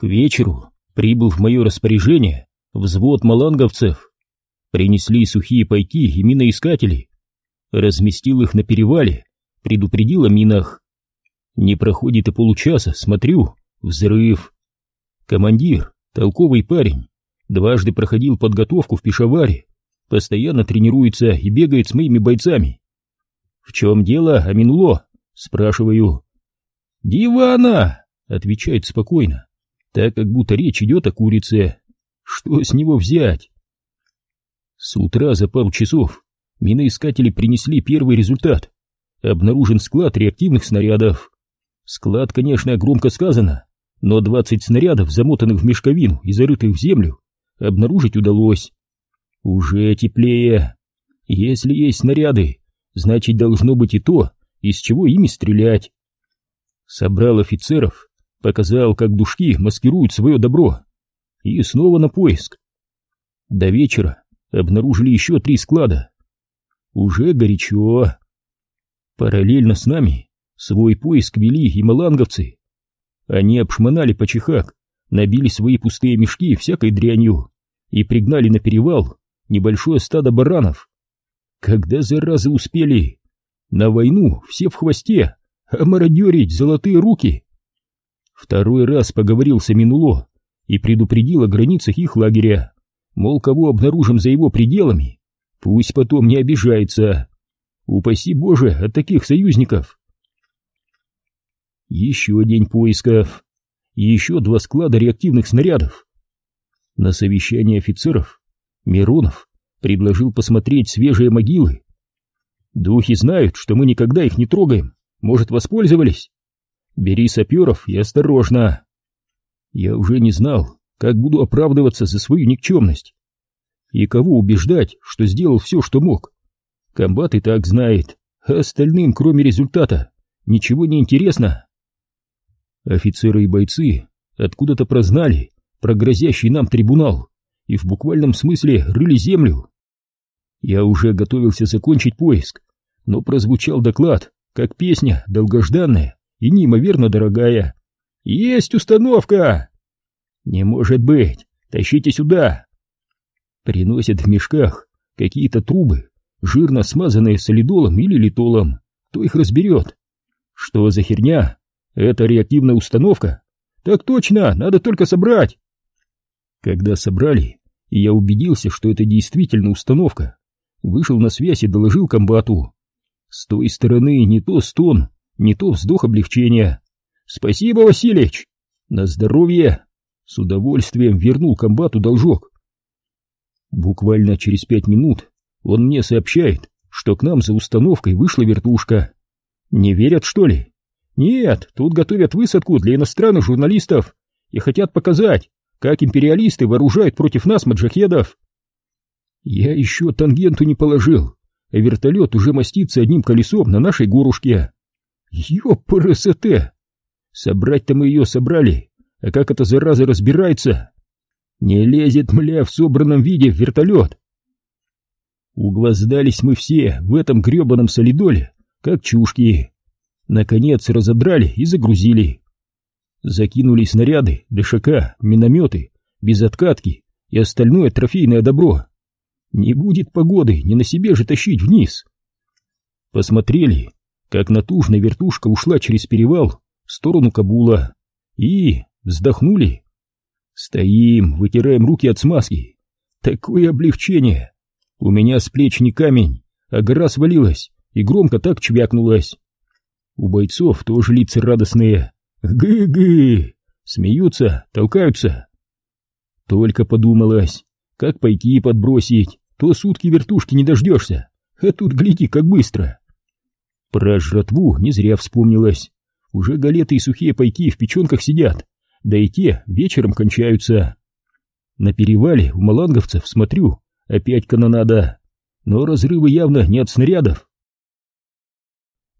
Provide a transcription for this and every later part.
К вечеру прибыл в мое распоряжение взвод маланговцев. Принесли сухие пайки и миноискатели. Разместил их на перевале, предупредил о минах. Не проходит и получаса, смотрю, взрыв. Командир, толковый парень, дважды проходил подготовку в Пешаваре, постоянно тренируется и бегает с моими бойцами. «В чем дело, Аминуло?» — спрашиваю. «Дивана!» — отвечает спокойно так как будто речь идет о курице. Что с него взять? С утра за пару часов миноискатели принесли первый результат. Обнаружен склад реактивных снарядов. Склад, конечно, громко сказано, но 20 снарядов, замотанных в мешковину и зарытых в землю, обнаружить удалось. Уже теплее. Если есть снаряды, значит должно быть и то, из чего ими стрелять. Собрал офицеров показал, как душки маскируют свое добро. И снова на поиск. До вечера обнаружили еще три склада. Уже горячо. Параллельно с нами свой поиск вели и маланговцы. Они обшмонали по чихак, набили свои пустые мешки всякой дрянью и пригнали на перевал небольшое стадо баранов. Когда заразы успели? На войну все в хвосте, а мародерить золотые руки. Второй раз поговорил с Аминуло и предупредил о границах их лагеря, мол, кого обнаружим за его пределами, пусть потом не обижается. Упаси Боже от таких союзников. Еще день поисков, еще два склада реактивных снарядов. На совещании офицеров Миронов предложил посмотреть свежие могилы. Духи знают, что мы никогда их не трогаем, может, воспользовались? Бери саперов и осторожно. Я уже не знал, как буду оправдываться за свою никчемность. И кого убеждать, что сделал все, что мог. Комбат и так знает, а остальным, кроме результата, ничего не интересно. Офицеры и бойцы откуда-то прознали про грозящий нам трибунал и в буквальном смысле рыли землю. Я уже готовился закончить поиск, но прозвучал доклад, как песня долгожданная и неимоверно дорогая. Есть установка! Не может быть! Тащите сюда! Приносят в мешках какие-то трубы, жирно смазанные солидолом или литолом. Кто их разберет? Что за херня? Это реактивная установка? Так точно, надо только собрать. Когда собрали, и я убедился, что это действительно установка, вышел на связь и доложил комбату. С той стороны не то стон, не то вздох облегчения. «Спасибо, Васильевич! На здоровье!» С удовольствием вернул комбату должок. Буквально через пять минут он мне сообщает, что к нам за установкой вышла вертушка. Не верят, что ли? Нет, тут готовят высадку для иностранных журналистов и хотят показать, как империалисты вооружают против нас маджахедов. Я еще тангенту не положил, а вертолет уже мастится одним колесом на нашей горушке. Ёпрст! Собрать-то мы ее собрали, а как эта зараза разбирается? Не лезет, мля, в собранном виде в вертолет. Углоздались мы все в этом гребаном солидоле, как чушки. Наконец разодрали и загрузили. Закинули снаряды, ДШК, минометы, безоткатки и остальное трофейное добро. Не будет погоды, не на себе же тащить вниз. Посмотрели, как натужная вертушка ушла через перевал в сторону Кабула, и вздохнули. Стоим, вытираем руки от смазки. Такое облегчение! У меня с плеч не камень, а гора свалилась и громко так чвякнулась. У бойцов тоже лица радостные. Гы-гы! Смеются, толкаются. Только подумалось, как пайки подбросить, то сутки вертушки не дождешься, а тут гляди, как быстро. Про жратву не зря вспомнилось. Уже галеты и сухие пайки в печенках сидят, да и те вечером кончаются. На перевале у маланговцев, смотрю, опять канонада, но разрывы явно не от снарядов.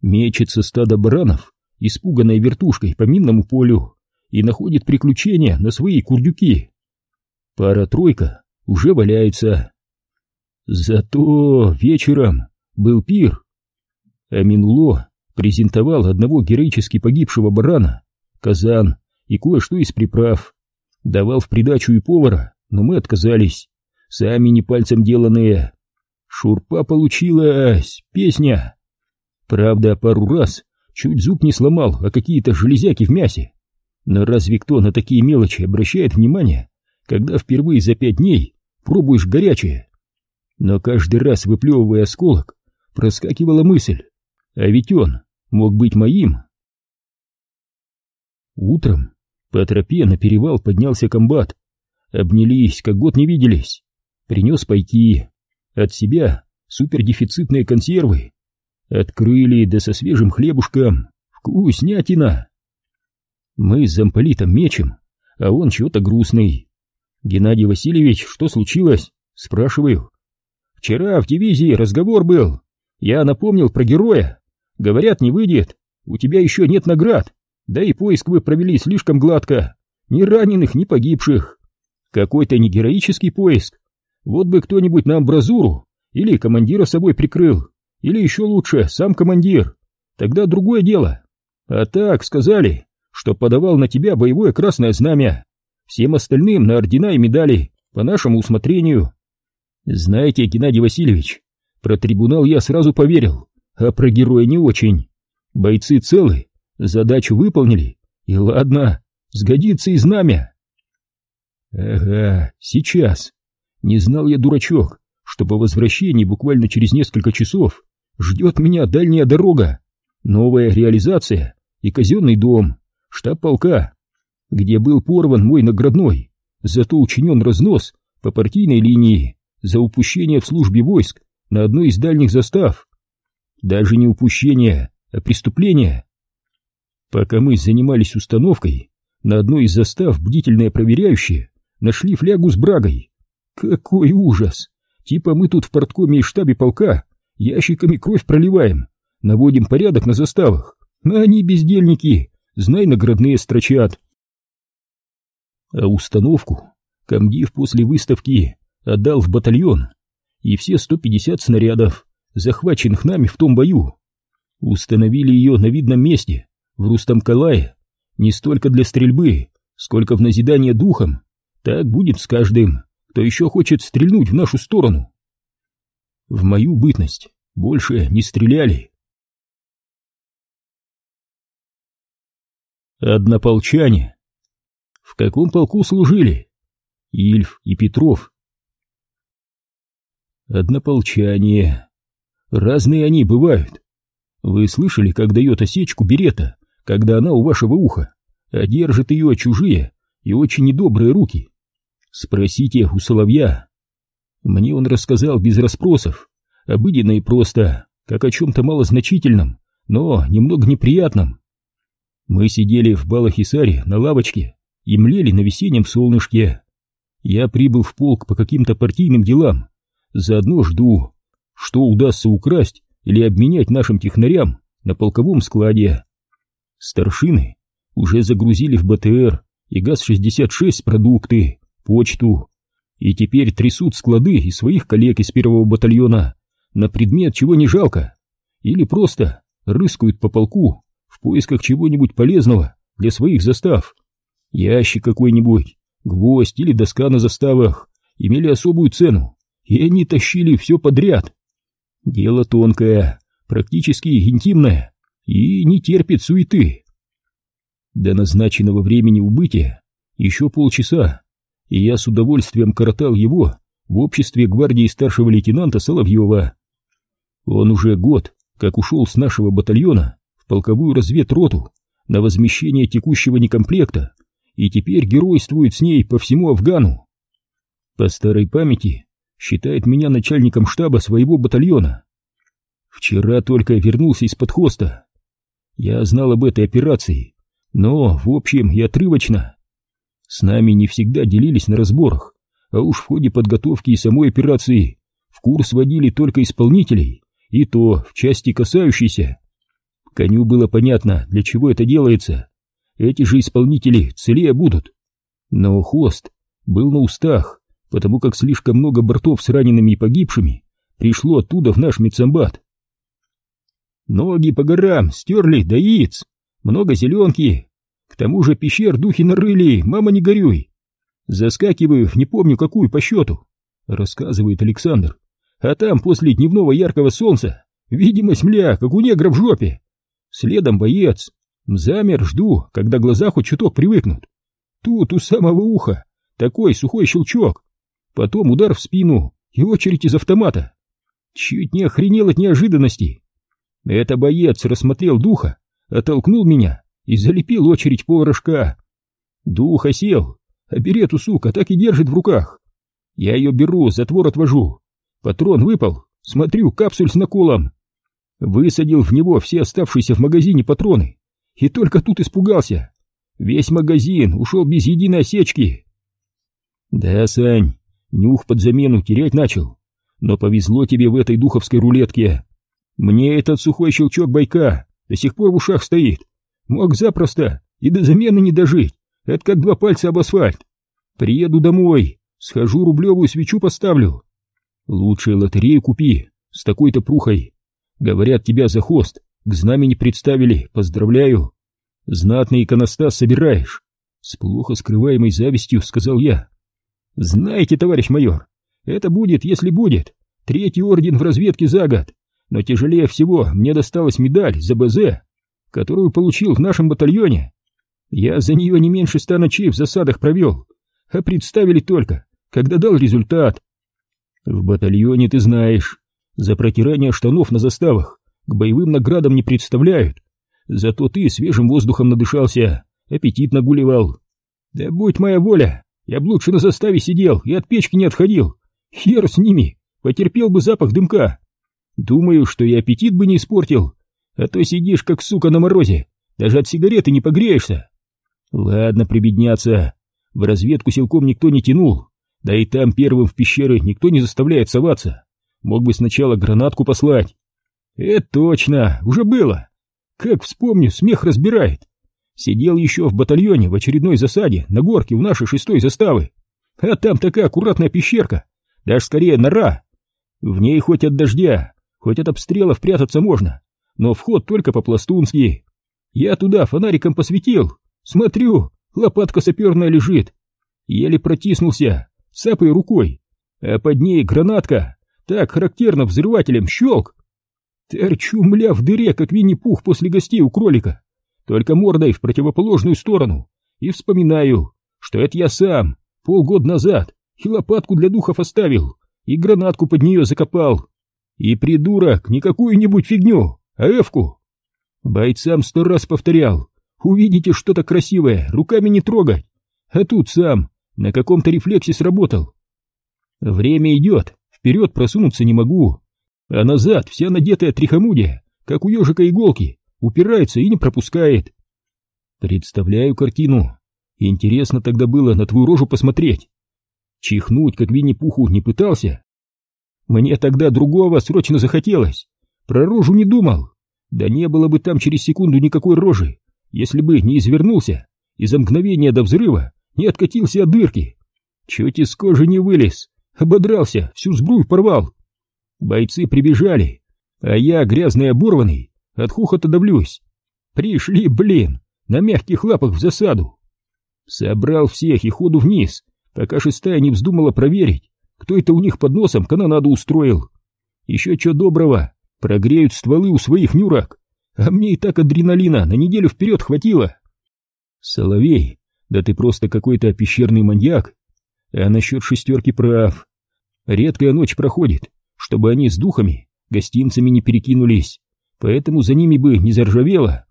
Мечется стадо баранов, испуганной вертушкой по минному полю, и находит приключения на свои курдюки. Пара-тройка уже валяется. Зато вечером был пир. Аминуло презентовал одного героически погибшего барана, казан и кое-что из приправ. Давал в придачу и повара, но мы отказались. Сами не пальцем деланные. Шурпа получилась, песня. Правда, пару раз чуть зуб не сломал, а какие-то железяки в мясе. Но разве кто на такие мелочи обращает внимание, когда впервые за пять дней пробуешь горячее? Но каждый раз, выплевывая осколок, проскакивала мысль, а ведь он мог быть моим. Утром по тропе на перевал поднялся комбат. Обнялись, как год не виделись. Принес пайки. От себя супердефицитные консервы. Открыли, да со свежим хлебушком. Вкуснятина. Мы с замполитом мечем, а он чего-то грустный. Геннадий Васильевич, что случилось? Спрашиваю. Вчера в дивизии разговор был. Я напомнил про героя. Говорят, не выйдет. У тебя еще нет наград. Да и поиск вы провели слишком гладко. Ни раненых, ни погибших. Какой-то не героический поиск. Вот бы кто-нибудь на амбразуру или командира собой прикрыл. Или еще лучше, сам командир. Тогда другое дело. А так, сказали, что подавал на тебя боевое красное знамя. Всем остальным на ордена и медали, по нашему усмотрению. Знаете, Геннадий Васильевич, про трибунал я сразу поверил, а про героя не очень. Бойцы целы, задачу выполнили, и ладно, сгодится и знамя. Ага, сейчас. Не знал я, дурачок, что по возвращении буквально через несколько часов ждет меня дальняя дорога, новая реализация и казенный дом, штаб полка, где был порван мой наградной, зато учинен разнос по партийной линии за упущение в службе войск на одной из дальних застав. Даже не упущение, а преступление. Пока мы занимались установкой, на одной из застав бдительные проверяющие нашли флягу с брагой. Какой ужас! Типа мы тут в порткоме и штабе полка ящиками кровь проливаем, наводим порядок на заставах, а они бездельники, знай наградные строчат. А установку комдив после выставки отдал в батальон, и все 150 снарядов, захваченных нами в том бою, установили ее на видном месте, в Рустам-Калае, не столько для стрельбы, сколько в назидание духом. Так будет с каждым, кто еще хочет стрельнуть в нашу сторону. В мою бытность больше не стреляли. Однополчане. В каком полку служили? Ильф и Петров Однополчане. Разные они бывают. Вы слышали, как дает осечку берета, когда она у вашего уха, а держит ее чужие и очень недобрые руки? Спросите у соловья. Мне он рассказал без расспросов, обыденно и просто, как о чем-то малозначительном, но немного неприятном. Мы сидели в Балахисаре на лавочке и млели на весеннем солнышке. Я прибыл в полк по каким-то партийным делам, Заодно жду, что удастся украсть или обменять нашим технарям на полковом складе. Старшины уже загрузили в БТР и ГАЗ-66 продукты, почту, и теперь трясут склады и своих коллег из первого батальона на предмет чего не жалко, или просто рыскают по полку в поисках чего-нибудь полезного для своих застав. Ящик какой-нибудь, гвоздь или доска на заставах имели особую цену, и они тащили все подряд. Дело тонкое, практически интимное, и не терпит суеты. До назначенного времени убытия еще полчаса, и я с удовольствием коротал его в обществе гвардии старшего лейтенанта Соловьева. Он уже год, как ушел с нашего батальона в полковую разведроту на возмещение текущего некомплекта, и теперь геройствует с ней по всему Афгану. По старой памяти считает меня начальником штаба своего батальона. Вчера только вернулся из-под хоста. Я знал об этой операции, но, в общем, и отрывочно. С нами не всегда делились на разборах, а уж в ходе подготовки и самой операции в курс водили только исполнителей, и то в части касающейся. Коню было понятно, для чего это делается. Эти же исполнители целее будут. Но хост был на устах, потому как слишком много бортов с ранеными и погибшими пришло оттуда в наш медсамбат. Ноги по горам стерли до яиц, много зеленки, к тому же пещер духи нарыли, мама не горюй, Заскакиваю не помню какую по счету, рассказывает Александр. А там после дневного яркого солнца видимость мля, как у негра в жопе. Следом боец. Замер, жду, когда глаза хоть чуток привыкнут. Тут у самого уха такой сухой щелчок. Потом удар в спину и очередь из автомата. Чуть не охренел от неожиданности. Это боец рассмотрел духа, оттолкнул меня и залепил очередь полрожка. Духа сел, а берету, сука, так и держит в руках. Я ее беру, затвор отвожу. Патрон выпал, смотрю, капсуль с наколом. Высадил в него все оставшиеся в магазине патроны. И только тут испугался. Весь магазин ушел без единой осечки. Да, Сань, нюх под замену терять начал. Но повезло тебе в этой духовской рулетке. Мне этот сухой щелчок байка до сих пор в ушах стоит. Мог запросто и до замены не дожить. Это как два пальца об асфальт. Приеду домой, схожу рублевую свечу поставлю. Лучше лотерею купи, с такой-то прухой. Говорят, тебя за хвост к знамени представили, поздравляю. Знатный иконостас собираешь. С плохо скрываемой завистью сказал я. Знаете, товарищ майор, это будет, если будет, третий орден в разведке за год. Но тяжелее всего мне досталась медаль за БЗ, которую получил в нашем батальоне. Я за нее не меньше ста ночей в засадах провел, а представили только, когда дал результат. В батальоне, ты знаешь, за протирание штанов на заставах к боевым наградам не представляют. Зато ты свежим воздухом надышался, аппетит нагуливал. Да будь моя воля, я б лучше на заставе сидел и от печки не отходил. Хер с ними, потерпел бы запах дымка. Думаю, что и аппетит бы не испортил, а то сидишь как сука на морозе, даже от сигареты не погреешься. Ладно, прибедняться, в разведку силком никто не тянул, да и там первым в пещеры никто не заставляет соваться. Мог бы сначала гранатку послать. Это точно, уже было. Как вспомню, смех разбирает. Сидел еще в батальоне в очередной засаде на горке у нашей шестой заставы. А там такая аккуратная пещерка, даже скорее нора. В ней хоть от дождя, хоть от обстрелов прятаться можно, но вход только по-пластунски. Я туда фонариком посветил, смотрю, лопатка саперная лежит. Еле протиснулся, сапой рукой, а под ней гранатка, так характерно взрывателем щелк. Торчу, мля, в дыре, как Винни-Пух после гостей у кролика, только мордой в противоположную сторону, и вспоминаю, что это я сам, полгода назад, и лопатку для духов оставил, и гранатку под нее закопал. И придурок, не какую-нибудь фигню, а эвку. Бойцам сто раз повторял, увидите что-то красивое, руками не трогать. А тут сам на каком-то рефлексе сработал. Время идет, вперед просунуться не могу, а назад вся надетая трихомудия, как у ежика иголки, упирается и не пропускает. Представляю картину. Интересно тогда было на твою рожу посмотреть. Чихнуть, как Винни-Пуху, не пытался. Мне тогда другого срочно захотелось. Про рожу не думал. Да не было бы там через секунду никакой рожи, если бы не извернулся и за мгновение до взрыва не откатился от дырки. Чуть из кожи не вылез, ободрался, всю сбрую порвал. Бойцы прибежали, а я, грязный оборванный, от хухота давлюсь. Пришли, блин, на мягких лапах в засаду. Собрал всех и ходу вниз, пока шестая не вздумала проверить, кто это у них под носом канонаду устроил. Еще что доброго, прогреют стволы у своих нюрак, а мне и так адреналина на неделю вперед хватило. Соловей, да ты просто какой-то пещерный маньяк. А насчет шестерки прав. Редкая ночь проходит, чтобы они с духами, гостинцами не перекинулись, поэтому за ними бы не заржавело.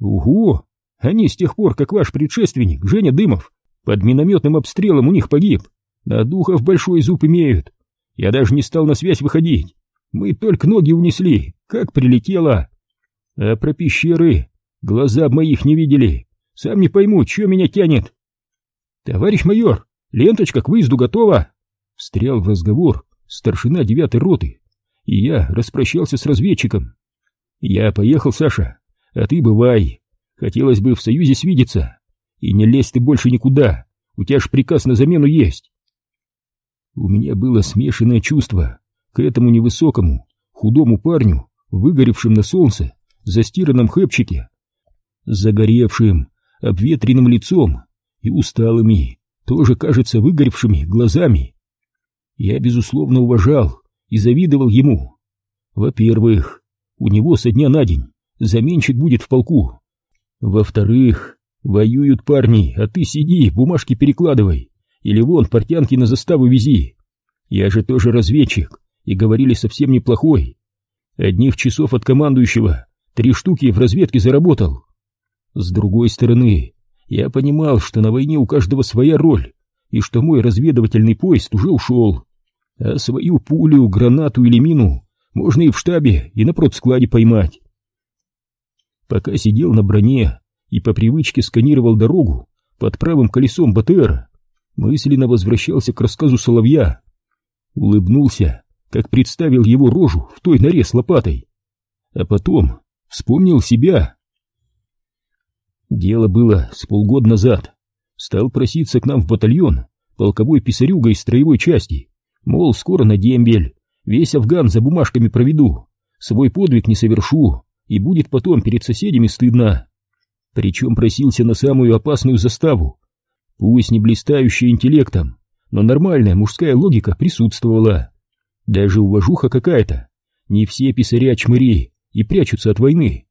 Угу, они с тех пор, как ваш предшественник, Женя Дымов, под минометным обстрелом у них погиб. На духов большой зуб имеют. Я даже не стал на связь выходить. Мы только ноги унесли, как прилетело. А про пещеры глаза моих не видели. Сам не пойму, что меня тянет. Товарищ майор, ленточка к выезду готова. Встрял в разговор старшина девятой роты, и я распрощался с разведчиком. Я поехал, Саша, а ты бывай. Хотелось бы в союзе свидеться. И не лезь ты больше никуда, у тебя ж приказ на замену есть. У меня было смешанное чувство к этому невысокому, худому парню, выгоревшим на солнце, застиранном хэпчике, загоревшим, обветренным лицом и усталыми, тоже кажется выгоревшими глазами. Я, безусловно, уважал и завидовал ему. Во-первых, у него со дня на день заменщик будет в полку. Во-вторых, воюют парни, а ты сиди, бумажки перекладывай, или вон портянки на заставу вези. Я же тоже разведчик, и говорили совсем неплохой. Одних часов от командующего три штуки в разведке заработал. С другой стороны, я понимал, что на войне у каждого своя роль, и что мой разведывательный поезд уже ушел. А свою пулю, гранату или мину можно и в штабе, и на продскладе поймать. Пока сидел на броне и по привычке сканировал дорогу под правым колесом БТР, мысленно возвращался к рассказу Соловья. Улыбнулся, как представил его рожу в той норе с лопатой. А потом вспомнил себя. Дело было с полгода назад. Стал проситься к нам в батальон полковой писарюга из строевой части. Мол, скоро на дембель, весь Афган за бумажками проведу, свой подвиг не совершу, и будет потом перед соседями стыдно. Причем просился на самую опасную заставу. Пусть не блистающая интеллектом, но нормальная мужская логика присутствовала. Даже уважуха какая-то. Не все писаря-чмыри и прячутся от войны.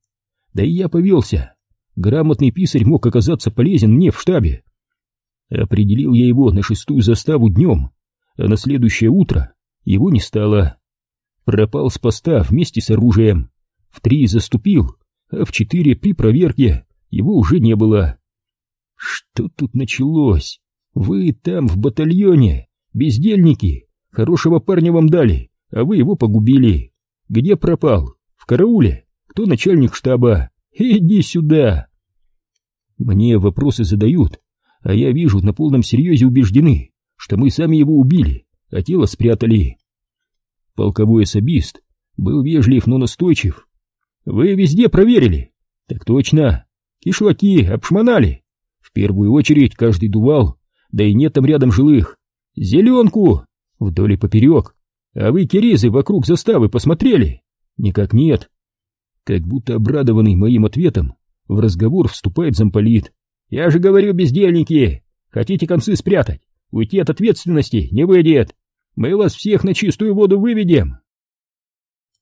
Да и я повелся. Грамотный писарь мог оказаться полезен мне в штабе. Определил я его на шестую заставу днем, а на следующее утро его не стало. Пропал с поста вместе с оружием. В три заступил, а в четыре при проверке его уже не было. Что тут началось? Вы там, в батальоне, бездельники, хорошего парня вам дали, а вы его погубили. Где пропал? В карауле? Кто начальник штаба? Иди сюда!» Мне вопросы задают, а я вижу, на полном серьезе убеждены, что мы сами его убили, а тело спрятали. Полковой особист был вежлив, но настойчив. «Вы везде проверили?» «Так точно. Кишлаки обшмонали. В первую очередь каждый дувал, да и нет там рядом жилых. Зеленку! Вдоль и поперек. А вы, киризы, вокруг заставы посмотрели?» «Никак нет. Как будто обрадованный моим ответом, в разговор вступает замполит. «Я же говорю, бездельники! Хотите концы спрятать? Уйти от ответственности не выйдет! Мы вас всех на чистую воду выведем!»